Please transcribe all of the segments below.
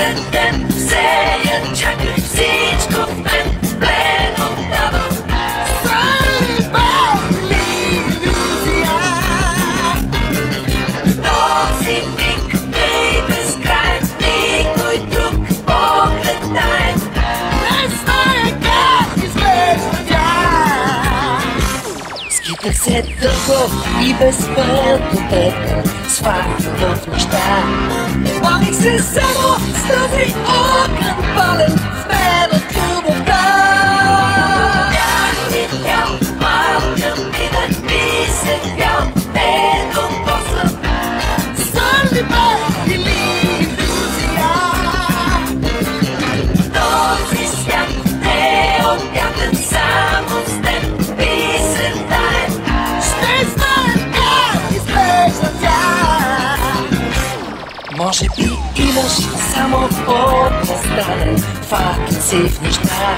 ден, ден, сея, чакай всичко е плено дава. Този миг е безкрай, никой друг поглед дай. Не знае как изглежда тя. Скитах се дълго и безпътно теб, сватих в нощта. This is settle, study, balance. имаш само отстане факт си в неща.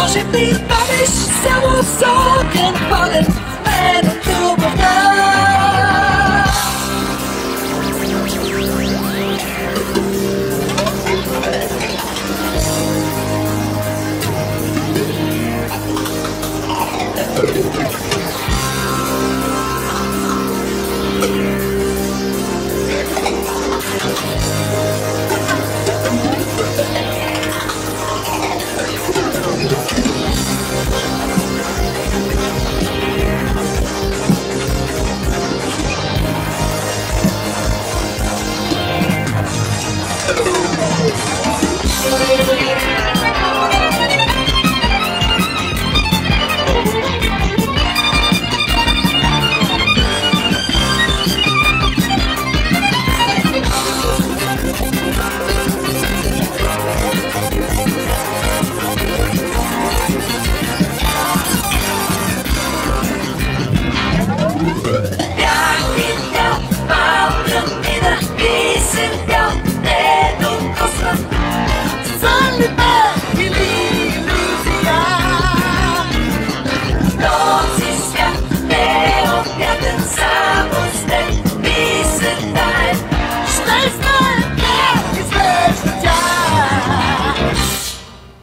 Може би палиш само с огън,